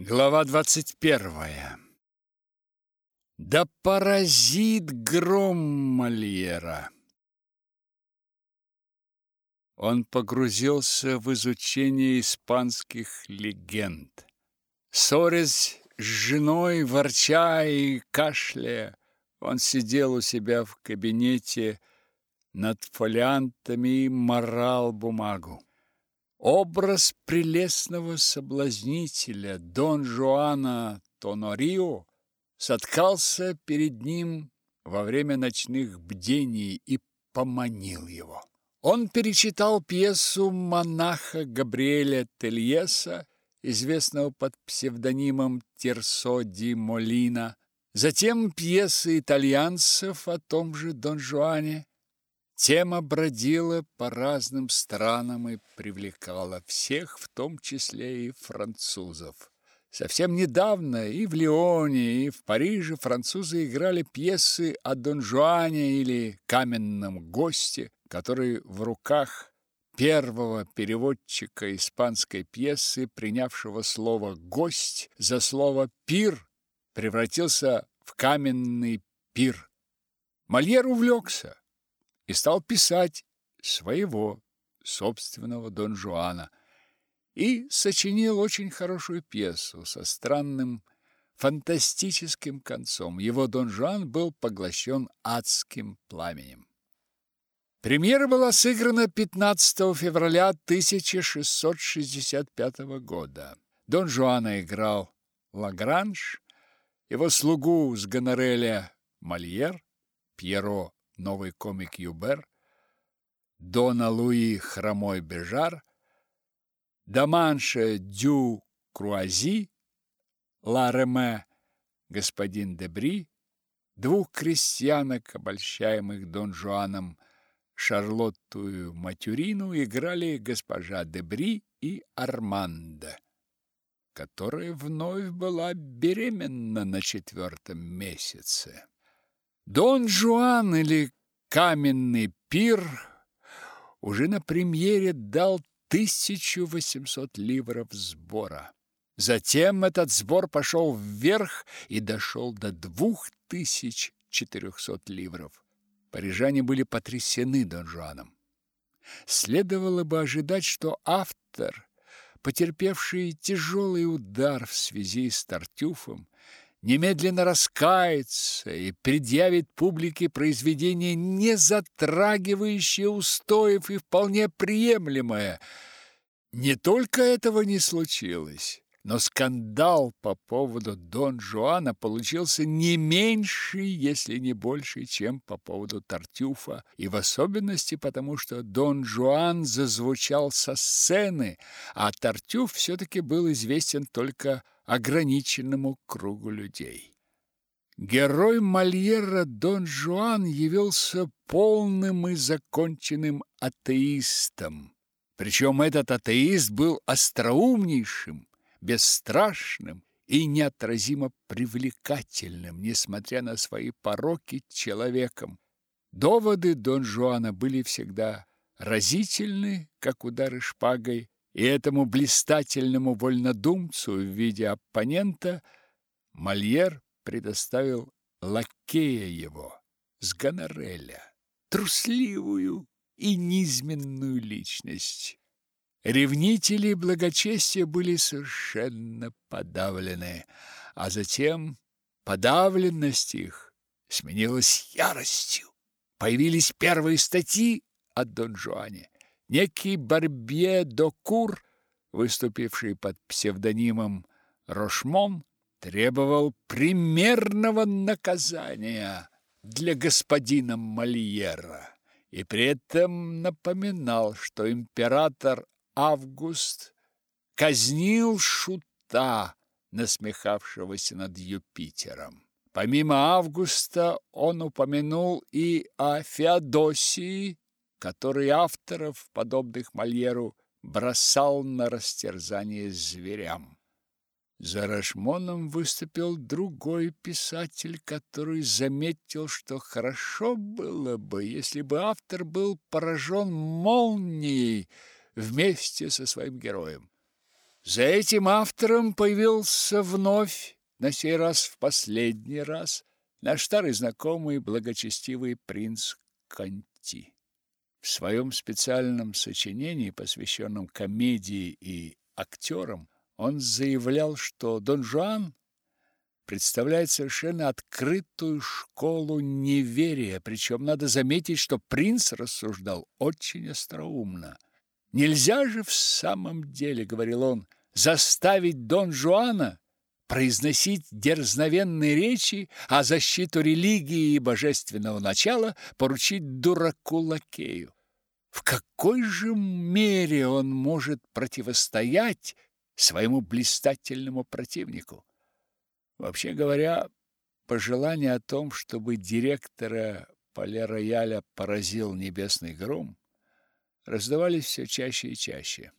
Глава двадцать первая. Да поразит гром Мольера. Он погрузился в изучение испанских легенд. Ссорясь с женой, ворча и кашляя, он сидел у себя в кабинете над фолиантами и морал бумагу. Образ прелестного соблазнителя Дон Жуана Тонорио соткался перед ним во время ночных бдений и поманил его. Он перечитал пьесу монаха Габриэля Тельеса, известного под псевдонимом Терсо ди Молина, затем пьесы итальянцев о том же Дон Жуане, Тема бродила по разным странам и привлекала всех, в том числе и французов. Совсем недавно и в Лионе, и в Париже французы играли пьесы о Дон Жуане или Каменном госте, который в руках первого переводчика испанской пьесы, принявшего слово «гость» за слово «пир», превратился в каменный пир. Мольер увлекся и стал писать своего собственного Дон Жуана и сочинил очень хорошую пьесу со странным фантастическим концом. Его Дон Жуан был поглощен адским пламенем. Премьера была сыграна 15 февраля 1665 года. Дон Жуана играл Лагранж, его слугу с гонореля Мольер, Пьеро новый комик Юбер, Дона Луи Хромой Бежар, Даманше Дю Круази, Ла Реме господин Дебри, двух крестьянок, обольщаемых Дон Жуаном, Шарлотту Матюрину играли госпожа Дебри и Армандо, которая вновь была беременна на четвертом месяце. Дон Жуан или Каменный пир уже на премьере дал 1800 ливров сбора. Затем этот сбор пошел вверх и дошел до 2400 ливров. Парижане были потрясены Дон Жуаном. Следовало бы ожидать, что автор, потерпевший тяжелый удар в связи с Тартюфом, немедленно раскается и предъявит публике произведение, не затрагивающее устоев и вполне приемлемое. Не только этого не случилось, но скандал по поводу Дон Жуана получился не меньше, если не больше, чем по поводу Тартюфа, и в особенности потому, что Дон Жуан зазвучал со сцены, а Тартюф все-таки был известен только ограниченному кругу людей. Герой Мольера Дон Жуан явился полным и законченным атеистом. Причем этот атеист был остроумнейшим, бесстрашным и неотразимо привлекательным, несмотря на свои пороки, человеком. Доводы Дон Жуана были всегда разительны, как удары шпагой, и этому блистательному вольнодумцу в виде оппонента Мольер предоставил лакея его с гонореля, трусливую и низменную личность. Ревнители благочестия были совершенно подавлены, а затем подавленность их сменилась яростью. Появились первые статьи о Дон Жуане. Некий Барбье Докур, выступивший под псевдонимом Рошмон, требовал примерного наказания для господина Мольера и при этом напоминал, что император Август казнил шута, насмехавшегося над Юпитером. Помимо Августа он упомянул и о Феодосии, который авторов, подобных Мольеру, бросал на растерзание зверям. За Рашмоном выступил другой писатель, который заметил, что хорошо было бы, если бы автор был поражен молнией вместе со своим героем. За этим автором появился вновь, на сей раз в последний раз, наш старый знакомый благочестивый принц Конти. В своем специальном сочинении, посвященном комедии и актерам, он заявлял, что Дон Жуан представляет совершенно открытую школу неверия, причем надо заметить, что принц рассуждал очень остроумно. Нельзя же в самом деле, говорил он, заставить Дон Жуана произносить дерзновенные речи, а защиту религии и божественного начала поручить дураку-лакею. В какой же мере он может противостоять своему блистательному противнику? Вообще говоря, пожелание о том, чтобы директора Пале-Рояля поразил небесный гром, раздавались все чаще и чаще.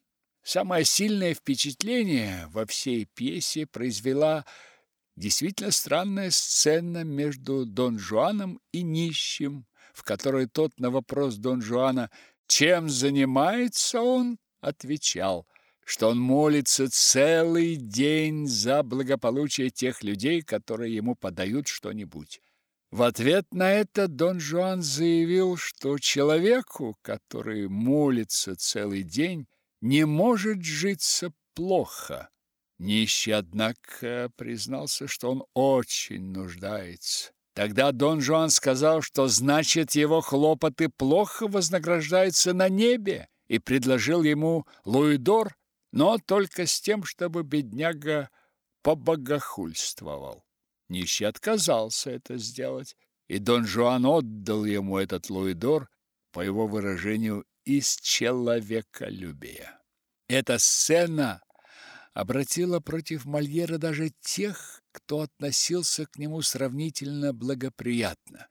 Самое сильное впечатление во всей пьесе произвела действительно странная сцена между Дон Жуаном и нищим, в которой тот на вопрос Дон Жуана «Чем занимается он?» отвечал – что он молится целый день за благополучие тех людей, которые ему подают что-нибудь. В ответ на это Дон Жуан заявил, что человеку, который молится целый день, не может житься плохо. Нищий, однако, признался, что он очень нуждается. Тогда Дон Жуан сказал, что значит его хлопоты плохо вознаграждаются на небе, и предложил ему луидор но только с тем, чтобы бедняга побогохульствовал. Нищий отказался это сделать, и Дон Жуан отдал ему этот луидор, по его выражению, из человеколюбия. Эта сцена обратила против Мольера даже тех, кто относился к нему сравнительно благоприятно.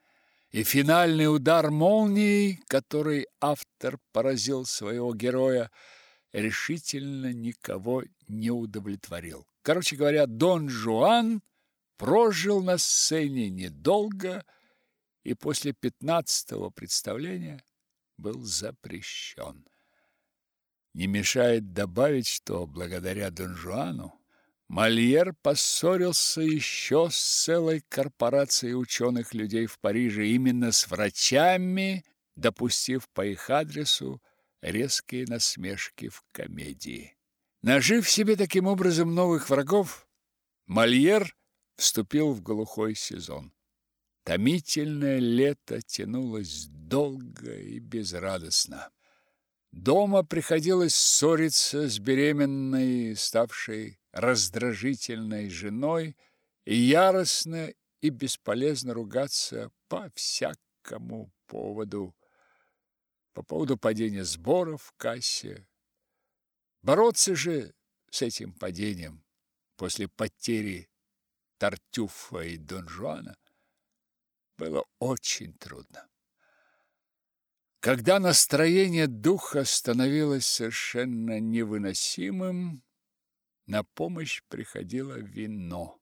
И финальный удар молнией, который автор поразил своего героя, решительно никого не удовлетворил. Короче говоря, Дон Жуан прожил на сцене недолго и после пятнадцатого представления был запрещен. Не мешает добавить, что благодаря Дон Жуану Мольер поссорился еще с целой корпорацией ученых людей в Париже, именно с врачами, допустив по их адресу резкие насмешки в комедии. Нажив себе таким образом новых врагов, Мольер вступил в глухой сезон. Томительное лето тянулось долго и безрадостно. Дома приходилось ссориться с беременной, ставшей раздражительной женой, и яростно и бесполезно ругаться по всякому поводу по поводу падения сборов в кассе. Бороться же с этим падением после потери Тартюфа и Дон Жуана было очень трудно. Когда настроение духа становилось совершенно невыносимым, на помощь приходило вино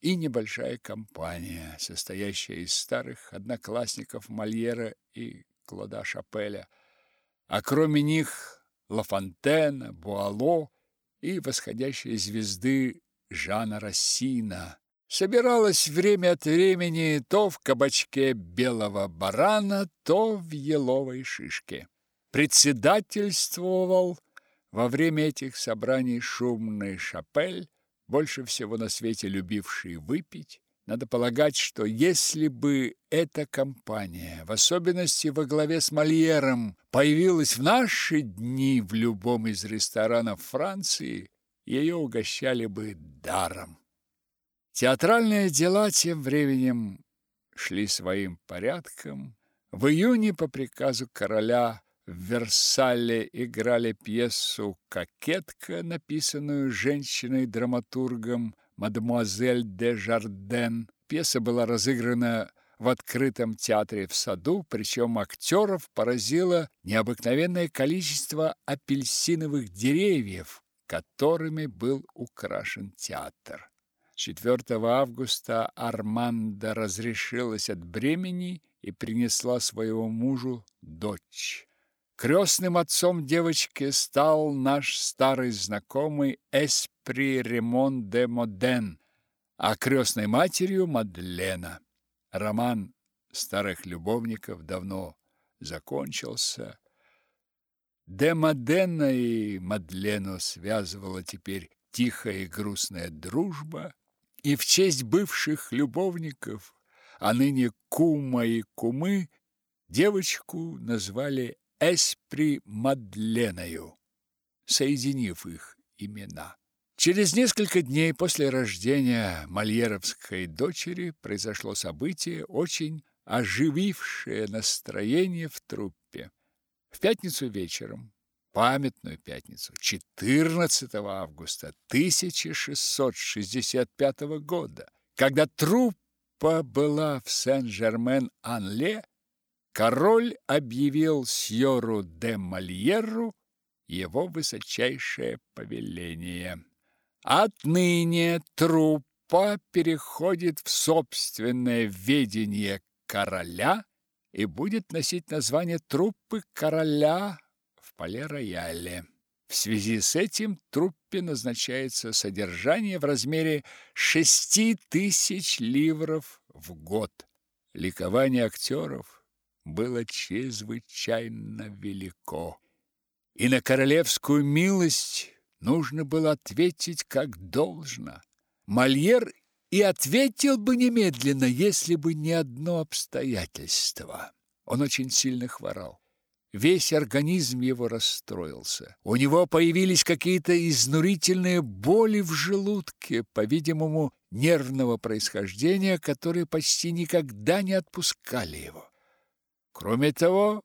и небольшая компания, состоящая из старых одноклассников Мольера и Клода Шапеля, а кроме них Лафонтена, Буало и восходящей звезды Жана Рассина. Собиралась время от времени то в кабачке белого барана, то в еловой шишке. Председательствовал во время этих собраний шумный Шапель, больше всего на свете любивший выпить, надо полагать, что если бы эта компания, в особенности во главе с Мольером, появилась в наши дни в любом из ресторанов Франции, ее угощали бы даром. Театральные дела тем временем шли своим порядком. В июне по приказу короля в Версале играли пьесу «Кокетка», написанную женщиной-драматургом мадемуазель де Жарден. Пьеса была разыграна в открытом театре в саду, причем актеров поразило необыкновенное количество апельсиновых деревьев, которыми был украшен театр. 4 августа Арманда разрешилась от бремени и принесла своему мужу дочь. Крестным отцом девочки стал наш старый знакомый Эспри Ремон де Моден, а крестной матерью Мадлена. Роман старых любовников давно закончился. Де Модена и Мадлену связывала теперь тихая и грустная дружба, и в честь бывших любовников, а ныне кума и кумы, девочку назвали Эспри Мадленою, соединив их имена. Через несколько дней после рождения мольеровской дочери произошло событие, очень оживившее настроение в труппе. В пятницу вечером, памятную пятницу, 14 августа 1665 года, когда труппа была в Сен-Жермен-Анле, король объявил Сьору де Мольеру его высочайшее повеление. Отныне труппа переходит в собственное ведение короля и будет носить название труппы короля Пале-Рояле. В связи с этим труппе назначается содержание в размере шести тысяч ливров в год. Ликование актеров – было чрезвычайно велико. И на королевскую милость нужно было ответить как должно. Мольер и ответил бы немедленно, если бы не одно обстоятельство. Он очень сильно хворал. Весь организм его расстроился. У него появились какие-то изнурительные боли в желудке, по-видимому, нервного происхождения, которые почти никогда не отпускали его. Кроме того,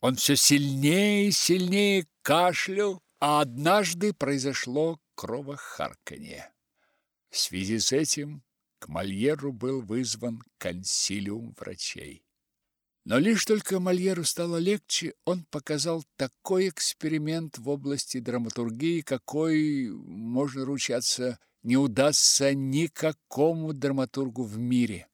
он все сильнее и сильнее кашлял, а однажды произошло кровохарканье. В связи с этим к Мольеру был вызван консилиум врачей. Но лишь только Мольеру стало легче, он показал такой эксперимент в области драматургии, какой, можно ручаться, не удастся никакому драматургу в мире.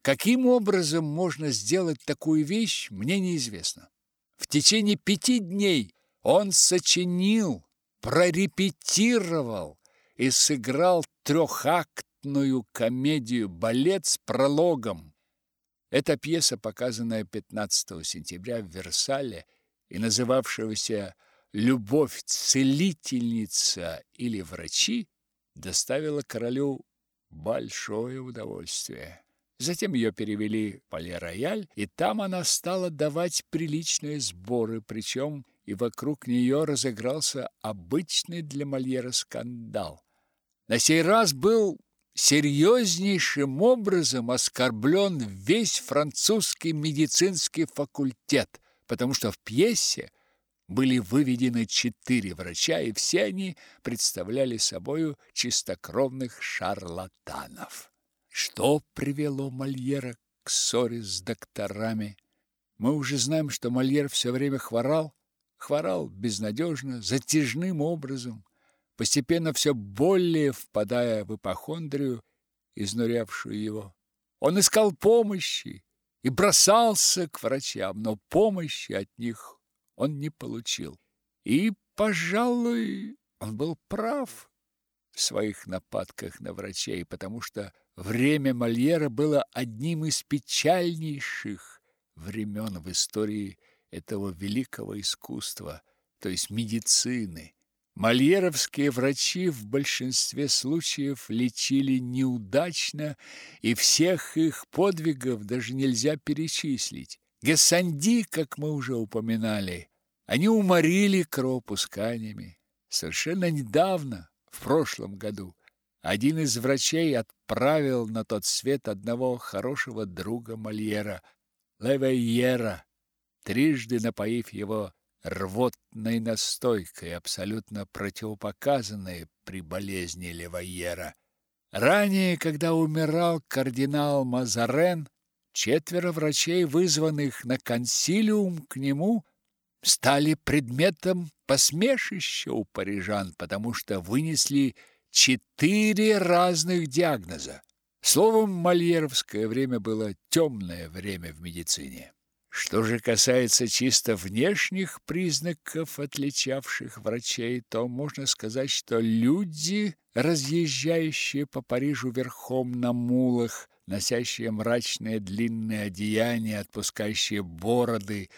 Каким образом можно сделать такую вещь, мне неизвестно. В течение пяти дней он сочинил, прорепетировал и сыграл трехактную комедию-балет с прологом. Эта пьеса, показанная 15 сентября в Версале и называвшаяся «Любовь целительница» или «Врачи», доставила королю большое удовольствие. Затем ее перевели в Пале-Рояль, и там она стала давать приличные сборы, причем и вокруг нее разыгрался обычный для Мольера скандал. На сей раз был серьезнейшим образом оскорблен весь французский медицинский факультет, потому что в пьесе были выведены четыре врача, и все они представляли собою чистокровных шарлатанов. Что привело Мольера к ссоре с докторами? Мы уже знаем, что Мольер все время хворал, хворал безнадежно, затяжным образом, постепенно все более впадая в ипохондрию, изнурявшую его. Он искал помощи и бросался к врачам, но помощи от них он не получил. И, пожалуй, он был прав в своих нападках на врачей, потому что Время Мольера было одним из печальнейших времен в истории этого великого искусства, то есть медицины. Мольеровские врачи в большинстве случаев лечили неудачно, и всех их подвигов даже нельзя перечислить. Гессанди, как мы уже упоминали, они уморили кровопусканиями. Совершенно недавно, в прошлом году, один из врачей отправил на тот свет одного хорошего друга Мольера, Левейера, трижды напоив его рвотной настойкой, абсолютно противопоказанной при болезни Левайера. Ранее, когда умирал кардинал Мазарен, четверо врачей, вызванных на консилиум к нему, стали предметом посмешища у парижан, потому что вынесли четыре разных диагноза. Словом, мольеровское время было темное время в медицине. Что же касается чисто внешних признаков, отличавших врачей, то можно сказать, что люди, разъезжающие по Парижу верхом на мулах, носящие мрачные длинные одеяния, отпускающие бороды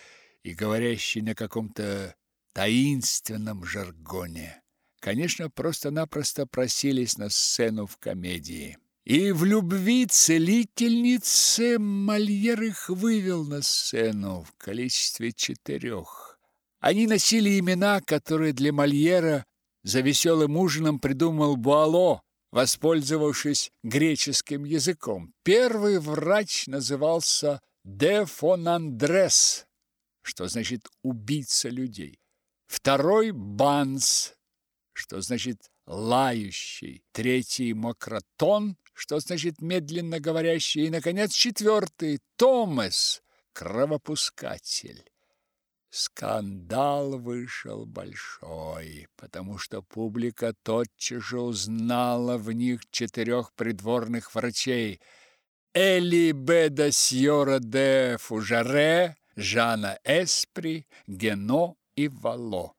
и говорящие на каком-то таинственном жаргоне, конечно, просто-напросто просились на сцену в комедии. И в любви целительницы Мольер их вывел на сцену в количестве четырех. Они носили имена, которые для Мольера за веселым ужином придумал Буало, воспользовавшись греческим языком. Первый врач назывался Де фон Андрес, что значит «убийца людей». Второй – Банс, что значит «лающий». Третий – Мокротон, что значит медленно говорящий, и, наконец, четвертый – Томас, кровопускатель. Скандал вышел большой, потому что публика тотчас же узнала в них четырех придворных врачей Эли Беда Сьора де Фужаре, Жана Эспри, Гено и Вало.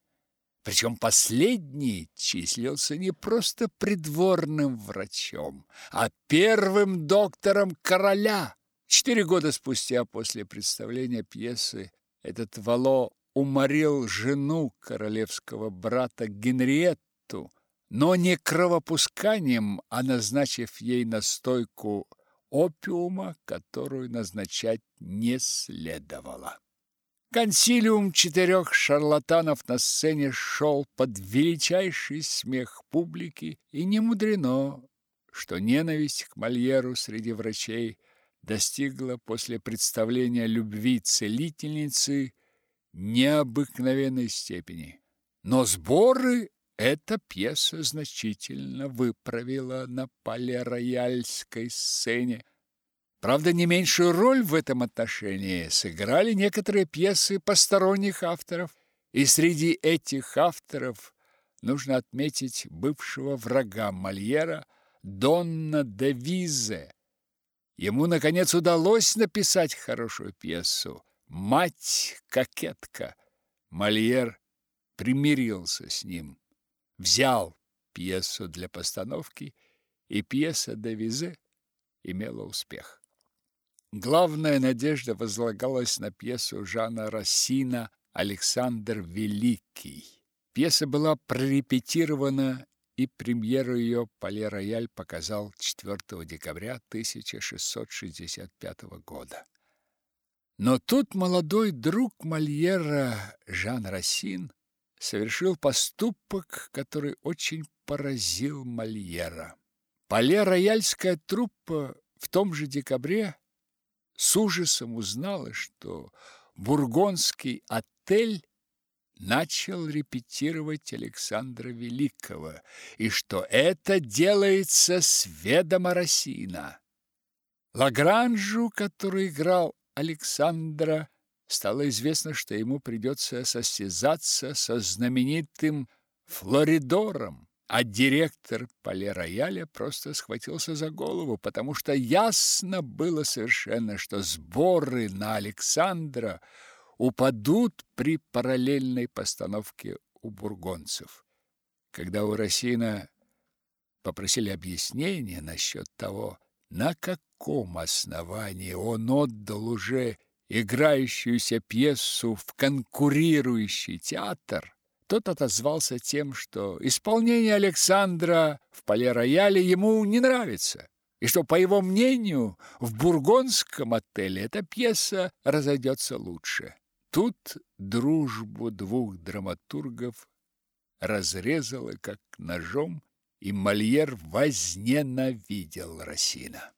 Причем последний числился не просто придворным врачом, а первым доктором короля. Четыре года спустя после представления пьесы этот Вало уморил жену королевского брата Генриетту, но не кровопусканием, а назначив ей настойку опиума, которую назначать не следовало. Консилиум четырех шарлатанов на сцене шел под величайший смех публики, и не мудрено, что ненависть к Мольеру среди врачей достигла после представления любви целительницы необыкновенной степени. Но сборы эта пьеса значительно выправила на пале-рояльской сцене, Правда, не меньшую роль в этом отношении сыграли некоторые пьесы посторонних авторов, и среди этих авторов нужно отметить бывшего врага Мольера Донна де Визе. Ему, наконец, удалось написать хорошую пьесу «Мать-кокетка». Мольер примирился с ним, взял пьесу для постановки, и пьеса де Визе имела успех. Главная надежда возлагалась на пьесу Жана Рассина «Александр Великий». Пьеса была прорепетирована, и премьеру ее Пале-Рояль показал 4 декабря 1665 года. Но тут молодой друг Мольера Жан Рассин совершил поступок, который очень поразил Мольера. Пале-Рояльская труппа в том же декабре с ужасом узнала, что бургондский отель начал репетировать Александра Великого, и что это делается с ведома Росина. Лагранжу, который играл Александра, стало известно, что ему придется состязаться со знаменитым Флоридором. А директор поле-рояля просто схватился за голову, потому что ясно было совершенно, что сборы на Александра упадут при параллельной постановке у бургонцев. Когда у Росина попросили объяснения насчет того, на каком основании он отдал уже играющуюся пьесу в конкурирующий театр, тот отозвался тем, что исполнение Александра в поле-рояле ему не нравится, и что, по его мнению, в бургондском отеле эта пьеса разойдется лучше. Тут дружбу двух драматургов разрезало как ножом, и Мольер возненавидел Росина.